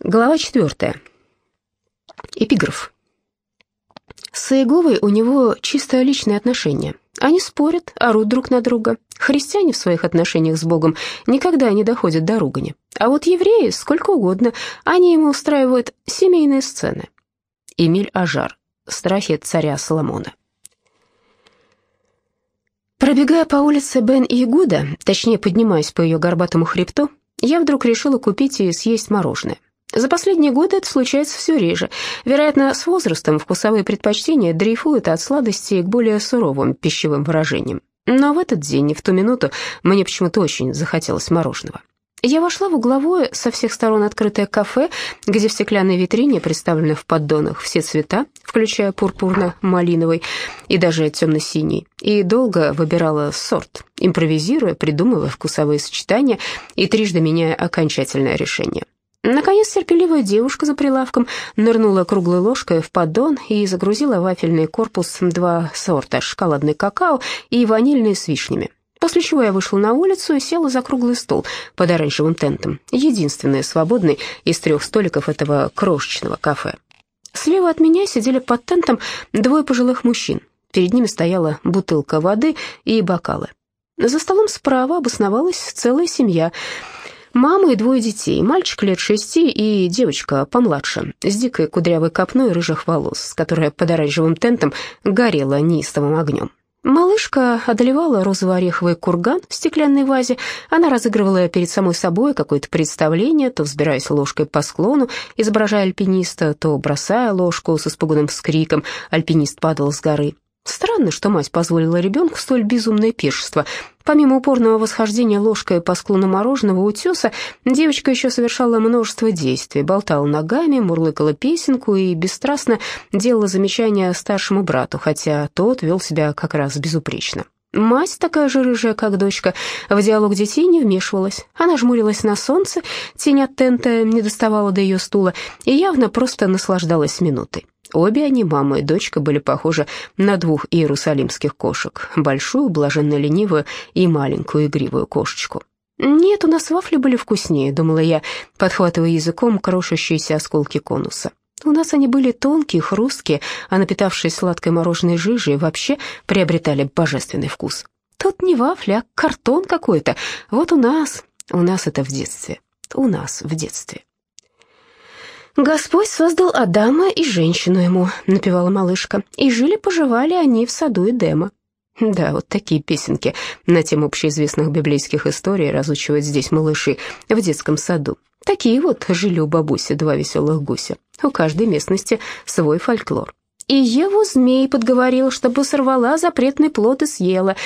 Глава четвертая. Эпиграф. С Иеговой у него чисто личные отношения. Они спорят, орут друг на друга. Христиане в своих отношениях с Богом никогда не доходят до ругани. А вот евреи сколько угодно, они ему устраивают семейные сцены. Эмиль Ажар. Страхи царя Соломона. Пробегая по улице Бен-Игуда, точнее поднимаясь по ее горбатому хребту, я вдруг решила купить и съесть мороженое. За последние годы это случается все реже. Вероятно, с возрастом вкусовые предпочтения дрейфуют от сладости к более суровым пищевым выражениям. Но в этот день, в ту минуту, мне почему-то очень захотелось мороженого. Я вошла в угловое, со всех сторон открытое кафе, где в стеклянной витрине представлены в поддонах все цвета, включая пурпурно-малиновый и даже темно-синий, и долго выбирала сорт, импровизируя, придумывая вкусовые сочетания и трижды меняя окончательное решение. Наконец терпеливая девушка за прилавком нырнула круглой ложкой в поддон и загрузила вафельный корпус два сорта, шоколадный какао и ванильный с вишнями. После чего я вышла на улицу и села за круглый стол под оранжевым тентом, единственный свободный из трех столиков этого крошечного кафе. Слева от меня сидели под тентом двое пожилых мужчин. Перед ними стояла бутылка воды и бокалы. За столом справа обосновалась целая семья — Мама и двое детей, мальчик лет шести и девочка помладше, с дикой кудрявой копной рыжих волос, которая под оранжевым тентом горела неистовым огнем. Малышка одолевала розово-ореховый курган в стеклянной вазе. Она разыгрывала перед самой собой какое-то представление, то взбираясь ложкой по склону, изображая альпиниста, то бросая ложку с испуганным вскриком. Альпинист падал с горы. Странно, что мать позволила ребенку столь безумное пиршество. Помимо упорного восхождения ложкой по склону мороженого утеса, девочка еще совершала множество действий, болтала ногами, мурлыкала песенку и бесстрастно делала замечания старшему брату, хотя тот вел себя как раз безупречно. Мать, такая же рыжая, как дочка, в диалог детей не вмешивалась. Она жмурилась на солнце, тень от тента не доставала до ее стула и явно просто наслаждалась минутой. Обе они, мама и дочка, были похожи на двух иерусалимских кошек, большую, блаженно-ленивую и маленькую игривую кошечку. «Нет, у нас вафли были вкуснее», — думала я, подхватывая языком крошащиеся осколки конуса. У нас они были тонкие, хрусткие, а напитавшись сладкой мороженой жижей, вообще приобретали божественный вкус. Тут не вафли, а картон какой-то. Вот у нас, у нас это в детстве, у нас в детстве. «Господь создал Адама и женщину ему», — напевала малышка, «и жили-поживали они в саду Эдема». Да, вот такие песенки на тему общеизвестных библейских историй разучивают здесь малыши в детском саду. Такие вот жили у бабуси два веселых гуся. У каждой местности свой фольклор. И Еву змей подговорил, чтобы сорвала запретный плод и съела.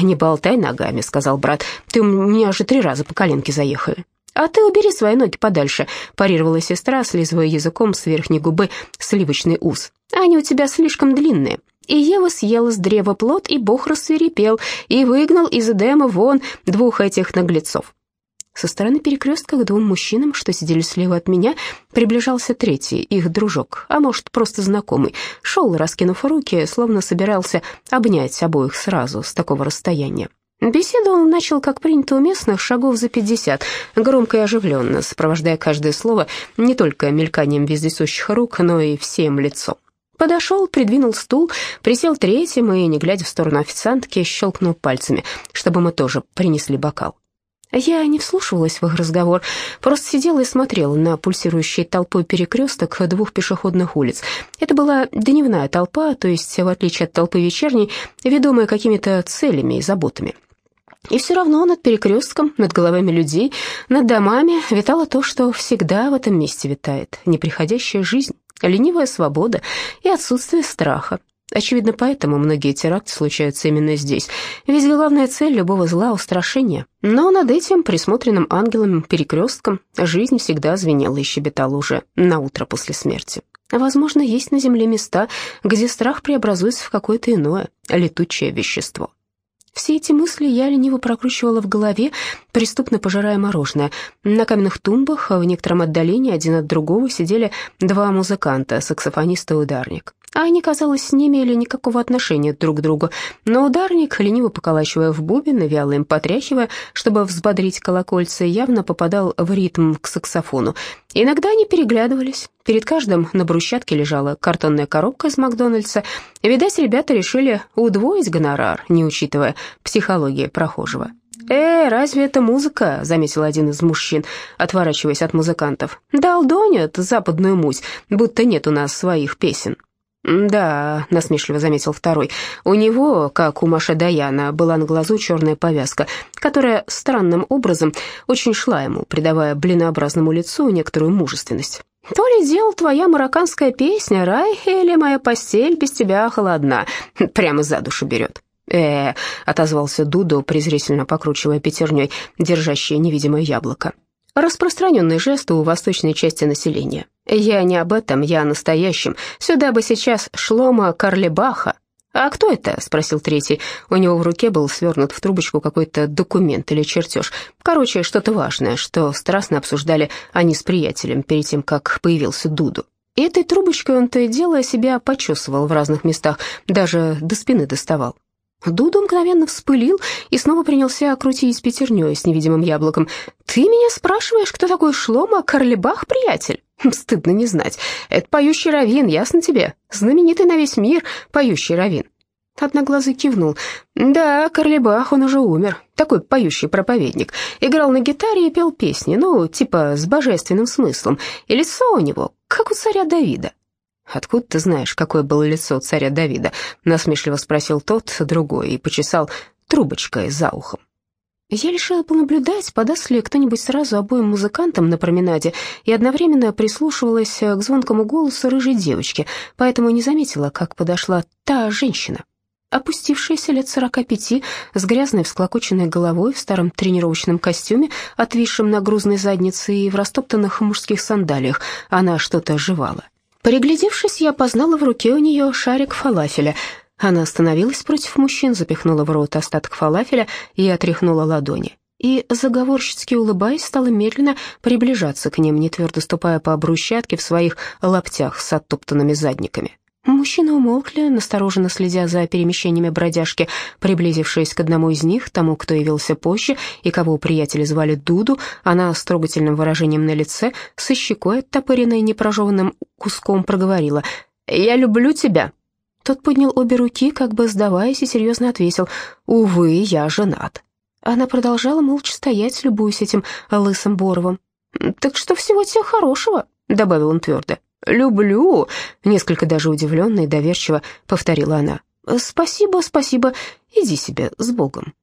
«Не болтай ногами», — сказал брат, — «ты у меня же три раза по коленке заехали». «А ты убери свои ноги подальше», — парировала сестра, слизывая языком с верхней губы сливочный ус. «Они у тебя слишком длинные». И Ева съела с древа плод, и Бог рассверепел, и выгнал из Эдема вон двух этих наглецов. Со стороны перекрестка к двум мужчинам, что сидели слева от меня, приближался третий, их дружок, а может, просто знакомый. Шел, раскинув руки, словно собирался обнять обоих сразу, с такого расстояния. Беседу он начал, как принято у местных, шагов за пятьдесят, громко и оживленно, сопровождая каждое слово не только мельканием вездесущих рук, но и всем лицом. Подошел, придвинул стул, присел третьим и, не глядя в сторону официантки, щелкнул пальцами, чтобы мы тоже принесли бокал. Я не вслушивалась в их разговор, просто сидела и смотрела на пульсирующий толпой перекресток двух пешеходных улиц. Это была дневная толпа, то есть, в отличие от толпы вечерней, ведомая какими-то целями и заботами. И все равно над перекрестком, над головами людей, над домами витало то, что всегда в этом месте витает — неприходящая жизнь, ленивая свобода и отсутствие страха. Очевидно, поэтому многие теракты случаются именно здесь, ведь главная цель любого зла — устрашение. Но над этим присмотренным ангелом перекрестком жизнь всегда звенела и щебетала уже на утро после смерти. Возможно, есть на земле места, где страх преобразуется в какое-то иное, летучее вещество. Все эти мысли я лениво прокручивала в голове, преступно пожирая мороженое. На каменных тумбах в некотором отдалении один от другого сидели два музыканта, саксофонист и ударник. А они, казалось, не имели никакого отношения друг к другу. Но ударник, лениво поколачивая в бубен и вяло им потряхивая, чтобы взбодрить колокольцы, явно попадал в ритм к саксофону. Иногда они переглядывались. Перед каждым на брусчатке лежала картонная коробка из Макдональдса. Видать, ребята решили удвоить гонорар, не учитывая психологии прохожего. «Э, разве это музыка?» — заметил один из мужчин, отворачиваясь от музыкантов. «Долдонят западную муть, будто нет у нас своих песен». «Да», — насмешливо заметил второй, — «у него, как у Маши Даяна, была на глазу черная повязка, которая странным образом очень шла ему, придавая блинообразному лицу некоторую мужественность». «То ли дело твоя марокканская песня, рай или моя постель без тебя холодна, прямо за душу берет». «Э-э», — отозвался Дудо, презрительно покручивая пятерней, держащее невидимое яблоко. Распространенный жест у восточной части населения. Я не об этом, я о настоящем. Сюда бы сейчас Шлома Карлебаха. «А кто это?» — спросил третий. У него в руке был свернут в трубочку какой-то документ или чертеж. Короче, что-то важное, что страстно обсуждали они с приятелем перед тем, как появился Дуду. И этой трубочкой он то и дело себя почесывал в разных местах, даже до спины доставал. Дуду мгновенно вспылил и снова принялся крутить пятерней с невидимым яблоком. «Ты меня спрашиваешь, кто такой Шлома Карлебах, приятель?» «Стыдно не знать. Это поющий раввин, ясно тебе? Знаменитый на весь мир поющий раввин». Одноглазый кивнул. «Да, Карлебах, он уже умер. Такой поющий проповедник. Играл на гитаре и пел песни, ну, типа с божественным смыслом. И лицо у него, как у царя Давида. «Откуда ты знаешь, какое было лицо царя Давида?» — насмешливо спросил тот, другой, и почесал трубочкой за ухом. Я решила понаблюдать, подаст ли кто-нибудь сразу обоим музыкантам на променаде, и одновременно прислушивалась к звонкому голосу рыжей девочки, поэтому не заметила, как подошла та женщина. Опустившаяся лет сорока пяти, с грязной всклокоченной головой, в старом тренировочном костюме, отвисшем на грузной заднице и в растоптанных мужских сандалиях, она что-то жевала. Приглядевшись, я познала в руке у нее шарик фалафеля. Она остановилась против мужчин, запихнула в рот остаток фалафеля и отряхнула ладони. И, заговорщицки улыбаясь, стала медленно приближаться к ним, не твердо ступая по брусчатке в своих лаптях с оттоптанными задниками. Мужчины умолкли, настороженно следя за перемещениями бродяжки. Приблизившись к одному из них, тому, кто явился позже и кого приятели звали Дуду, она с трогательным выражением на лице, со щекой оттопыренной непрожеванным куском проговорила «Я люблю тебя». Тот поднял обе руки, как бы сдаваясь, и серьезно ответил «Увы, я женат». Она продолжала молча стоять, любуясь этим лысым Боровым. «Так что всего тебе хорошего», — добавил он твердо. «Люблю», — несколько даже удивленно и доверчиво повторила она. «Спасибо, спасибо, иди себе с Богом».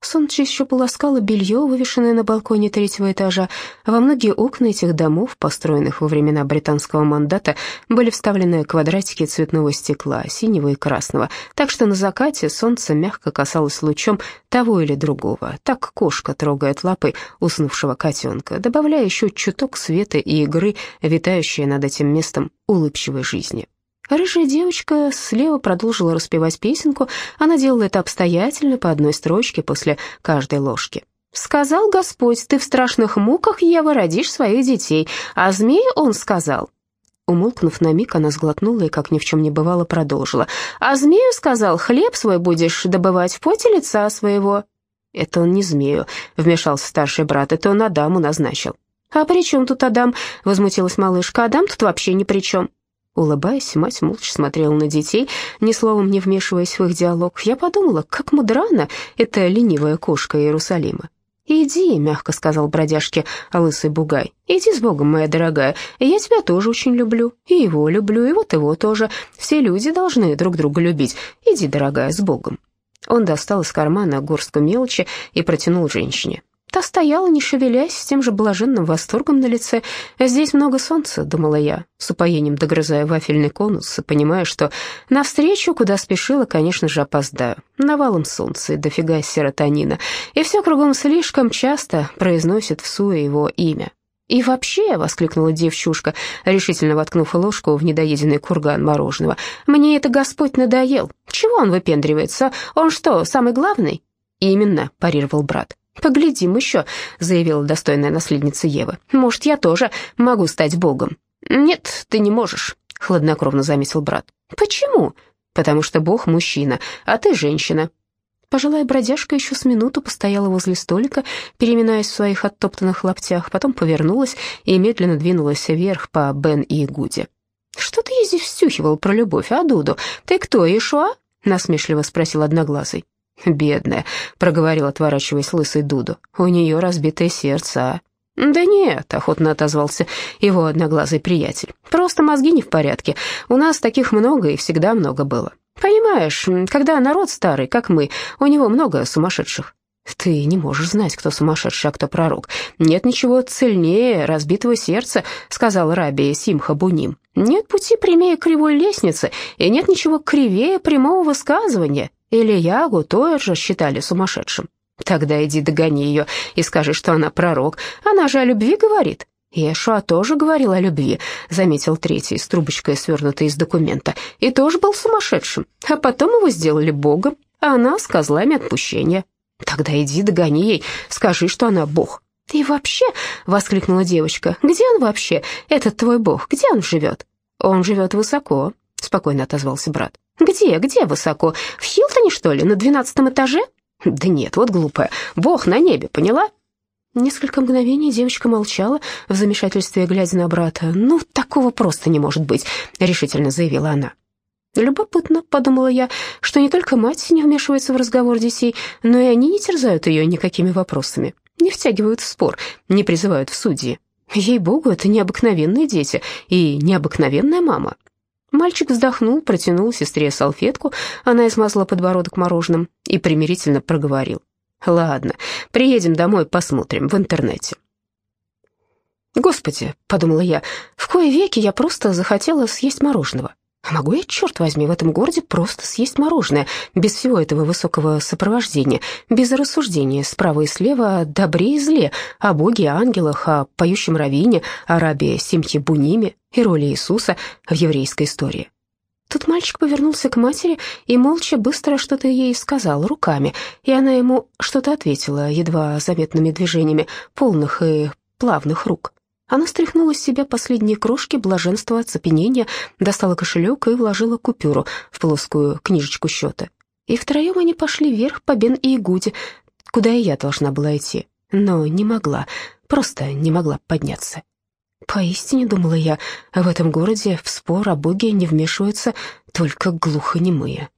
Солнце еще полоскало белье, вывешенное на балконе третьего этажа. Во многие окна этих домов, построенных во времена британского мандата, были вставлены квадратики цветного стекла, синего и красного, так что на закате солнце мягко касалось лучом того или другого. Так кошка трогает лапой уснувшего котенка, добавляя еще чуток света и игры, витающие над этим местом улыбчивой жизни. Рыжая девочка слева продолжила распевать песенку. Она делала это обстоятельно, по одной строчке после каждой ложки. «Сказал Господь, ты в страшных муках, Ева, родишь своих детей, а змей он сказал». Умолкнув на миг, она сглотнула и, как ни в чем не бывало, продолжила. «А змею сказал, хлеб свой будешь добывать в поте лица своего». «Это он не змею», — вмешался старший брат, «это он Адаму назначил». «А при чем тут Адам?» — возмутилась малышка. «Адам тут вообще ни при чем». Улыбаясь, мать молча смотрела на детей, ни словом не вмешиваясь в их диалог. Я подумала, как мудрана эта ленивая кошка Иерусалима. «Иди», — мягко сказал бродяжке лысый бугай, — «иди с Богом, моя дорогая, я тебя тоже очень люблю, и его люблю, и вот его тоже. Все люди должны друг друга любить. Иди, дорогая, с Богом». Он достал из кармана горстку мелочи и протянул женщине. Та стояла, не шевелясь, с тем же блаженным восторгом на лице. «Здесь много солнца», — думала я, с упоением догрызая вафельный конус, понимая, что навстречу, куда спешила, конечно же, опоздаю. Навалом солнца и дофига серотонина. И все кругом слишком часто произносит в суе его имя. «И вообще», — воскликнула девчушка, решительно воткнув ложку в недоеденный курган мороженого, «мне это Господь надоел. Чего он выпендривается? Он что, самый главный?» «Именно», — парировал брат. «Поглядим еще», — заявила достойная наследница Евы. «Может, я тоже могу стать богом?» «Нет, ты не можешь», —— хладнокровно заметил брат. «Почему?» «Потому что Бог мужчина, а ты женщина». Пожилая бродяжка еще с минуту постояла возле столика, переминаясь в своих оттоптанных лаптях, потом повернулась и медленно двинулась вверх по Бен и Гуде. «Что ты здесь встюхивал про любовь, а, Дуду? Ты кто, Ишуа?» — насмешливо спросил Одноглазый. «Бедная», — проговорил, отворачиваясь лысый Дуду. «У нее разбитое сердце, а?» «Да нет», — охотно отозвался его одноглазый приятель. «Просто мозги не в порядке. У нас таких много и всегда много было. Понимаешь, когда народ старый, как мы, у него много сумасшедших. Ты не можешь знать, кто сумасшедший, а кто пророк. Нет ничего цельнее разбитого сердца, сказал Раби Симха Буним. Нет пути прямее кривой лестницы, и нет ничего кривее прямого высказывания. Ильягу тоже считали сумасшедшим. Тогда иди догони ее и скажи, что она пророк. Она же о любви говорит. Иешуа тоже говорил о любви, заметил третий с трубочкой, свернутой из документа, и тоже был сумасшедшим. А потом его сделали богом, а она с козлами отпущения. Тогда иди догони ей, скажи, что она бог. «И вообще», — воскликнула девочка, — «где он вообще, этот твой бог, где он живет?» «Он живет высоко», — спокойно отозвался брат. «Где, где высоко? В Хилтоне, что ли, на двенадцатом этаже?» «Да нет, вот глупая, бог на небе, поняла?» Несколько мгновений девочка молчала, в замешательстве глядя на брата. «Ну, такого просто не может быть», — решительно заявила она. «Любопытно», — подумала я, что не только мать не вмешивается в разговор детей, но и они не терзают ее никакими вопросами, не втягивают в спор, не призывают в судьи. Ей-богу, это необыкновенные дети и необыкновенная мама. Мальчик вздохнул, протянул сестре салфетку, она измазала подбородок мороженым и примирительно проговорил. «Ладно, приедем домой, посмотрим в интернете». «Господи», — подумала я, — «в кое веки я просто захотела съесть мороженого. А могу я, черт возьми, в этом городе просто съесть мороженое, без всего этого высокого сопровождения, без рассуждения справа и слева о добре и зле, о Боге и ангелах, о поющем равине, о рабе Симхе Буниме и роли Иисуса в еврейской истории. Тут мальчик повернулся к матери и молча быстро что-то ей сказал руками, и она ему что-то ответила едва заметными движениями полных и плавных рук. Она стряхнула с себя последние крошки блаженства, оцепенения, достала кошелек и вложила купюру в плоскую книжечку счета. И втроем они пошли вверх по Бен и Игуде, куда и я должна была идти, но не могла, просто не могла подняться. Поистине, думала я, в этом городе в спор о Боге не вмешиваются только глухонемые.